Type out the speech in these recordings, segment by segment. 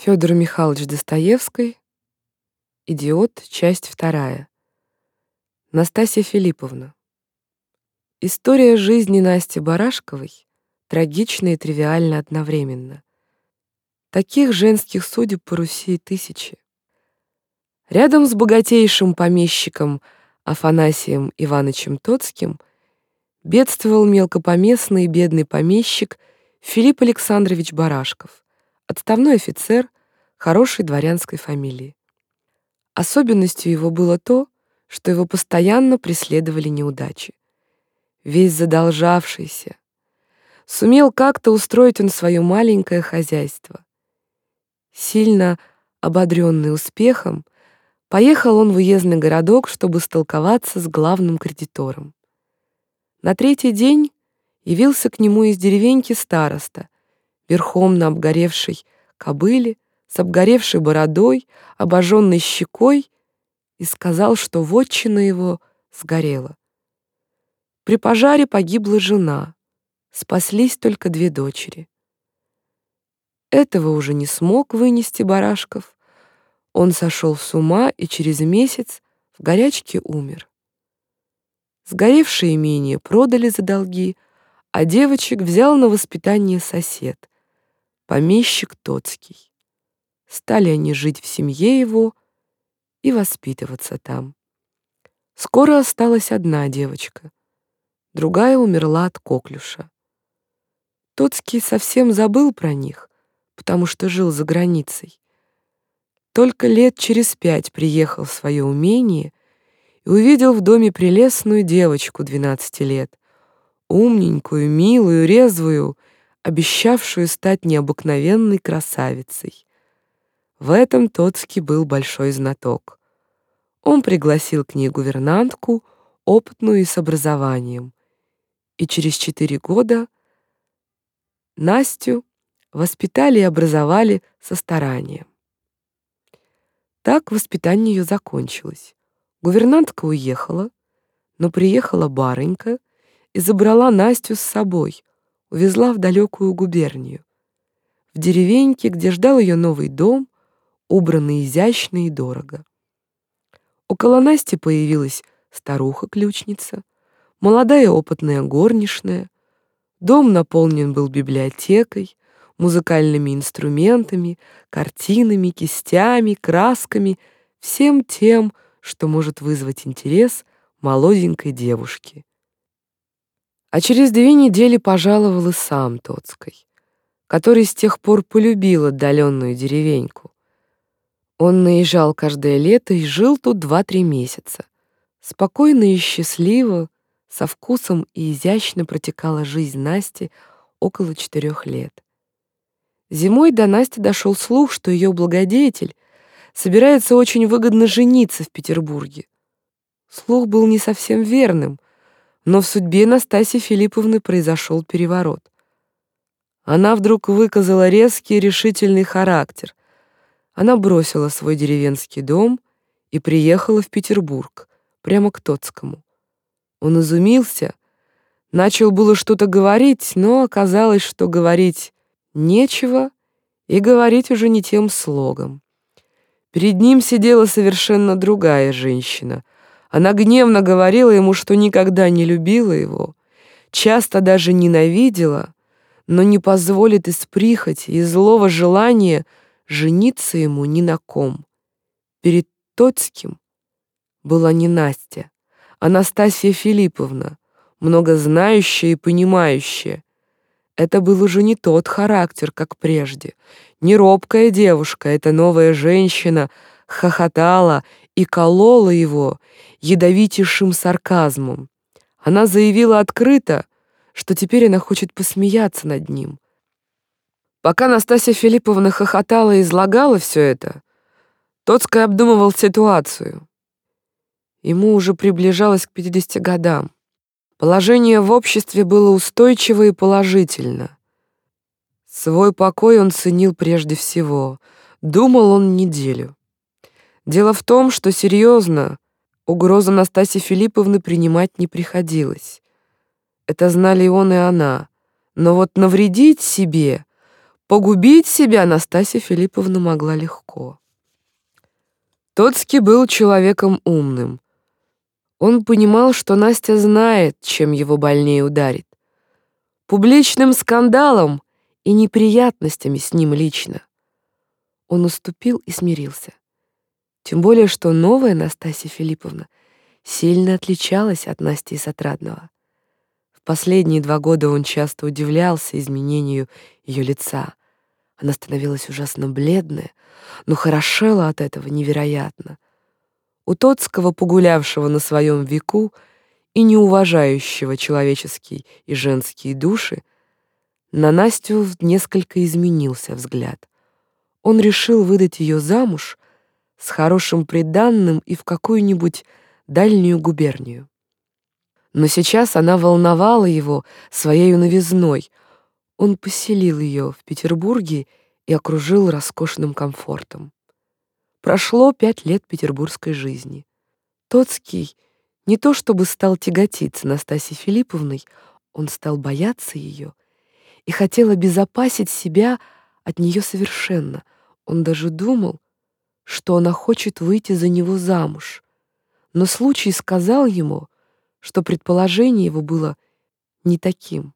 Федор Михайлович Достоевский. Идиот. Часть вторая. Настасья Филипповна. История жизни Насти Барашковой трагична и тривиальна одновременно. Таких женских судеб по Руси тысячи. Рядом с богатейшим помещиком Афанасием Ивановичем Тоцким бедствовал мелкопоместный бедный помещик Филипп Александрович Барашков, отставной офицер хорошей дворянской фамилии. Особенностью его было то, что его постоянно преследовали неудачи. Весь задолжавшийся. Сумел как-то устроить он свое маленькое хозяйство. Сильно ободренный успехом, поехал он в уездный городок, чтобы столковаться с главным кредитором. На третий день явился к нему из деревеньки староста, верхом на обгоревшей кобыле, с обгоревшей бородой, обожженной щекой, и сказал, что вотчина его сгорела. При пожаре погибла жена, спаслись только две дочери. Этого уже не смог вынести Барашков. Он сошел с ума и через месяц в горячке умер. Сгоревшее имение продали за долги, а девочек взял на воспитание сосед, помещик Тоцкий. Стали они жить в семье его и воспитываться там. Скоро осталась одна девочка, другая умерла от коклюша. Тоцкий совсем забыл про них, потому что жил за границей. Только лет через пять приехал в свое умение и увидел в доме прелестную девочку 12 лет, умненькую, милую, резвую, обещавшую стать необыкновенной красавицей. В этом Тоцкий был большой знаток. Он пригласил к ней гувернантку, опытную и с образованием. И через четыре года Настю воспитали и образовали со старанием. Так воспитание ее закончилось. Гувернантка уехала, но приехала барынька и забрала Настю с собой, увезла в далекую губернию. В деревеньке, где ждал ее новый дом, убранный изящно и дорого. Около Насти появилась старуха-ключница, молодая опытная горничная. Дом наполнен был библиотекой, музыкальными инструментами, картинами, кистями, красками, всем тем, что может вызвать интерес молоденькой девушки. А через две недели пожаловал и сам Тоцкой, который с тех пор полюбил отдаленную деревеньку. Он наезжал каждое лето и жил тут два-три месяца. Спокойно и счастливо, со вкусом и изящно протекала жизнь Насти около четырех лет. Зимой до Насти дошел слух, что ее благодетель собирается очень выгодно жениться в Петербурге. Слух был не совсем верным — но в судьбе Настасьи Филипповны произошел переворот. Она вдруг выказала резкий решительный характер. Она бросила свой деревенский дом и приехала в Петербург, прямо к Тоцкому. Он изумился, начал было что-то говорить, но оказалось, что говорить нечего и говорить уже не тем слогом. Перед ним сидела совершенно другая женщина — она гневно говорила ему, что никогда не любила его, часто даже ненавидела, но не позволит из прихоти и злого желания жениться ему ни на ком. Перед Тоцким была не Настя, а Настасья Филипповна, многознающая и понимающая. Это был уже не тот характер, как прежде, не робкая девушка, эта новая женщина хохотала и колола его ядовитейшим сарказмом. Она заявила открыто, что теперь она хочет посмеяться над ним. Пока Настасья Филипповна хохотала и излагала все это, Тоцкий обдумывал ситуацию. Ему уже приближалось к 50 годам. Положение в обществе было устойчиво и положительно. Свой покой он ценил прежде всего. Думал он неделю. Дело в том, что серьезно угрозу Настасьи Филипповны принимать не приходилось. Это знали и он, и она. Но вот навредить себе, Погубить себя Настасья Филипповна могла легко. Тоцкий был человеком умным. Он понимал, что Настя знает, чем его больнее ударит. Публичным скандалом и неприятностями с ним лично. Он уступил и смирился. Тем более, что новая Настасья Филипповна сильно отличалась от Насти из Отрадного. В последние два года он часто удивлялся изменению ее лица. Она становилась ужасно бледная, но хорошела от этого невероятно. У Тоцкого, погулявшего на своем веку и не уважающего человеческие и женские души, на Настю несколько изменился взгляд. Он решил выдать ее замуж с хорошим приданным и в какую-нибудь дальнюю губернию. Но сейчас она волновала его своей новизной — он поселил ее в Петербурге и окружил роскошным комфортом. Прошло пять лет петербургской жизни. Тоцкий не то чтобы стал тяготиться Настасьей Филипповной, он стал бояться ее и хотел обезопасить себя от нее совершенно. Он даже думал, что она хочет выйти за него замуж. Но случай сказал ему, что предположение его было не таким.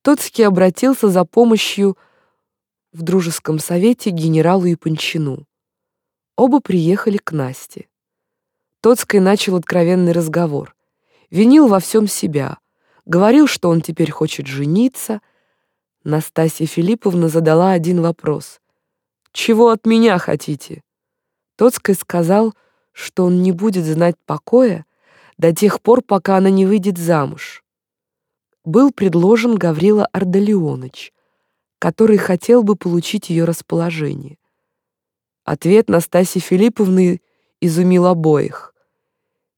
Тоцкий обратился за помощью в дружеском совете генералу Япончину. Оба приехали к Насте. Тоцкий начал откровенный разговор. Винил во всем себя. Говорил, что он теперь хочет жениться. Настасья Филипповна задала один вопрос. «Чего от меня хотите?» Тоцкий сказал, что он не будет знать покоя до тех пор, пока она не выйдет замуж был предложен Гаврила Ардалионыч, который хотел бы получить ее расположение. Ответ Настасьи Филипповны изумил обоих.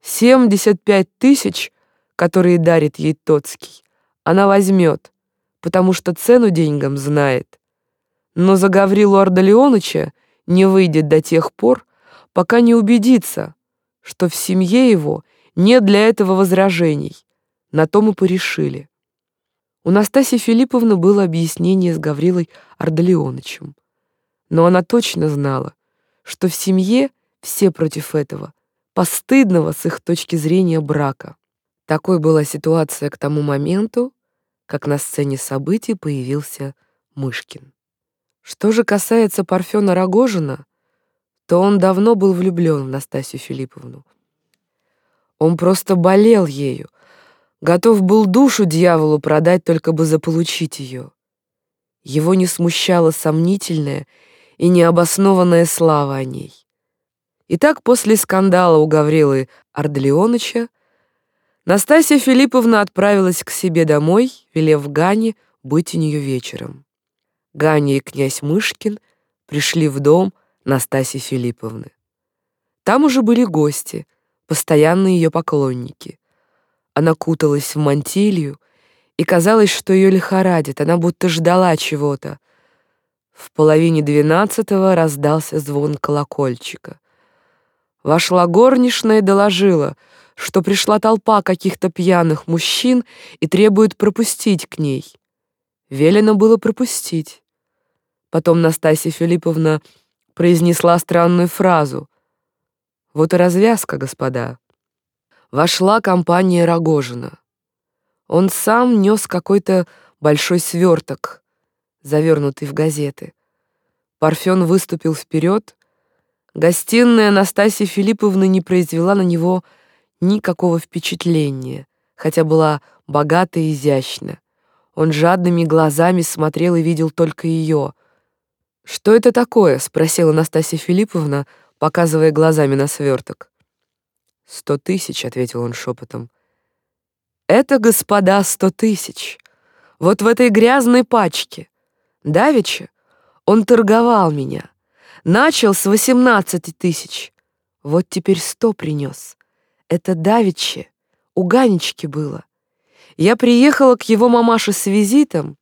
«Семьдесят пять тысяч, которые дарит ей Тоцкий, она возьмет, потому что цену деньгам знает. Но за Гаврилу Ардалионыча не выйдет до тех пор, пока не убедится, что в семье его нет для этого возражений. На то мы порешили. У Настасьи Филипповны было объяснение с Гаврилой Ардалионовичем. Но она точно знала, что в семье все против этого, постыдного с их точки зрения брака. Такой была ситуация к тому моменту, как на сцене событий появился Мышкин. Что же касается Парфена Рогожина, то он давно был влюблен в Настасью Филипповну. Он просто болел ею, Готов был душу дьяволу продать, только бы заполучить ее. Его не смущала сомнительная и необоснованная слава о ней. Итак, после скандала у Гаврилы Ардлеоныча Настасья Филипповна отправилась к себе домой, велев Гане быть у нее вечером. Ганя и князь Мышкин пришли в дом Настасьи Филипповны. Там уже были гости, постоянные ее поклонники. Она куталась в мантилью, и казалось, что ее лихорадит, она будто ждала чего-то. В половине двенадцатого раздался звон колокольчика. Вошла горничная и доложила, что пришла толпа каких-то пьяных мужчин и требует пропустить к ней. Велено было пропустить. Потом Настасья Филипповна произнесла странную фразу. «Вот и развязка, господа» вошла компания Рогожина. Он сам нес какой-то большой сверток, завернутый в газеты. Парфен выступил вперед. Гостиная Анастасии Филипповны не произвела на него никакого впечатления, хотя была богата и изящна. Он жадными глазами смотрел и видел только ее. «Что это такое?» — спросила Анастасия Филипповна, показывая глазами на сверток. «Сто тысяч», — ответил он шепотом. «Это, господа, сто тысяч. Вот в этой грязной пачке. Давича он торговал меня. Начал с восемнадцати тысяч. Вот теперь сто принес. Это давича. У Ганечки было. Я приехала к его мамаше с визитом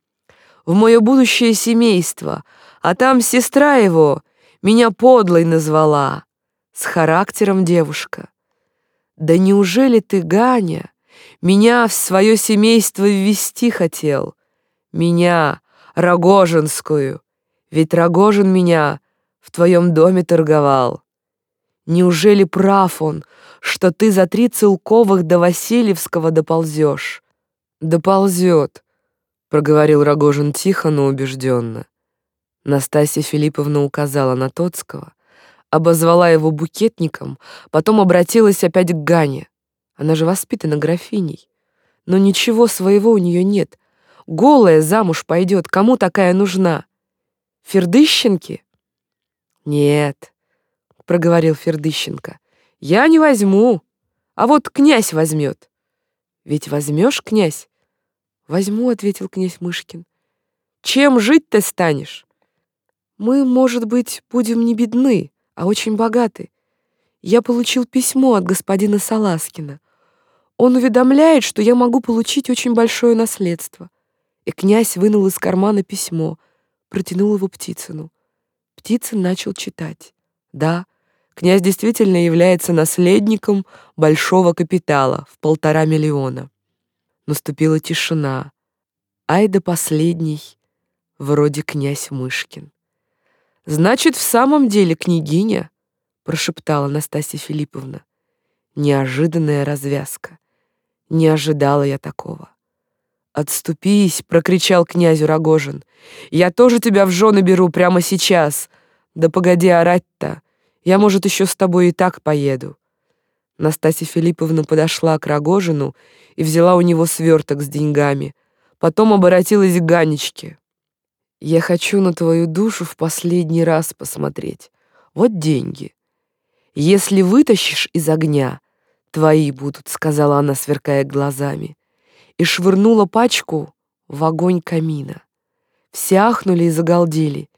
в мое будущее семейство, а там сестра его меня подлой назвала. С характером девушка. Да неужели ты, Ганя, меня в свое семейство ввести хотел? Меня, Рогожинскую, Ведь Рогожин меня в твоем доме торговал. Неужели прав он, что ты за три целковых до Васильевского доползешь? Доползет, проговорил Рогожин тихо, но убежденно. Настасья Филипповна указала на Тоцкого, обозвала его букетником, потом обратилась опять к Гане. Она же воспитана графиней. Но ничего своего у нее нет. Голая замуж пойдет, кому такая нужна? Фердыщенки? Нет, проговорил Фердыщенко. Я не возьму, а вот князь возьмет. Ведь возьмешь, князь? Возьму, ответил князь Мышкин. Чем жить ты станешь? Мы, может быть, будем не бедны, а очень богаты. Я получил письмо от господина Саласкина. Он уведомляет, что я могу получить очень большое наследство. И князь вынул из кармана письмо, протянул его Птицыну. Птицын начал читать. Да, князь действительно является наследником большого капитала в полтора миллиона. Наступила тишина. Ай да последний, вроде князь Мышкин. «Значит, в самом деле княгиня?» — прошептала Настасья Филипповна. Неожиданная развязка. Не ожидала я такого. «Отступись!» — прокричал князю Рогожин. «Я тоже тебя в жены беру прямо сейчас. Да погоди орать-то. Я, может, еще с тобой и так поеду». Настасья Филипповна подошла к Рогожину и взяла у него сверток с деньгами. Потом обратилась к Ганечке. «Я хочу на твою душу в последний раз посмотреть. Вот деньги. Если вытащишь из огня, «Твои будут», — сказала она, сверкая глазами, и швырнула пачку в огонь камина. Все ахнули и загалдели.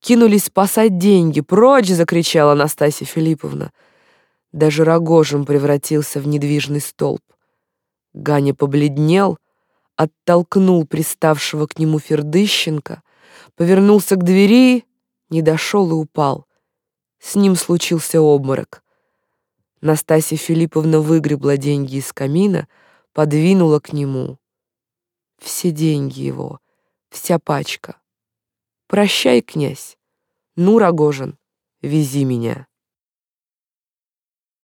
Кинулись спасать деньги. «Прочь!» — закричала Анастасия Филипповна. Даже Рогожин превратился в недвижный столб. Ганя побледнел, оттолкнул приставшего к нему Фердыщенко, повернулся к двери, не дошел и упал. С ним случился обморок. Настасья Филипповна выгребла деньги из камина, подвинула к нему. Все деньги его, вся пачка. Прощай, князь. Ну, Рогожин, вези меня.